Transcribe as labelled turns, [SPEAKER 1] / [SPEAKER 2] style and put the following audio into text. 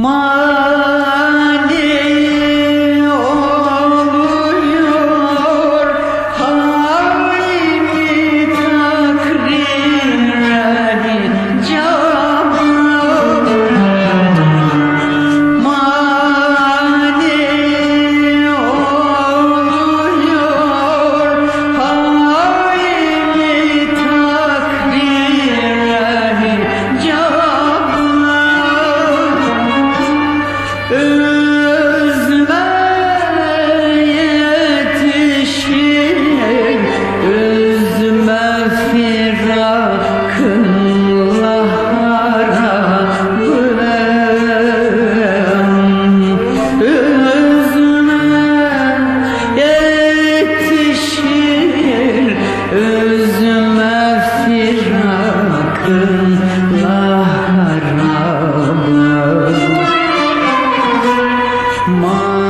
[SPEAKER 1] Mani Mahvoldu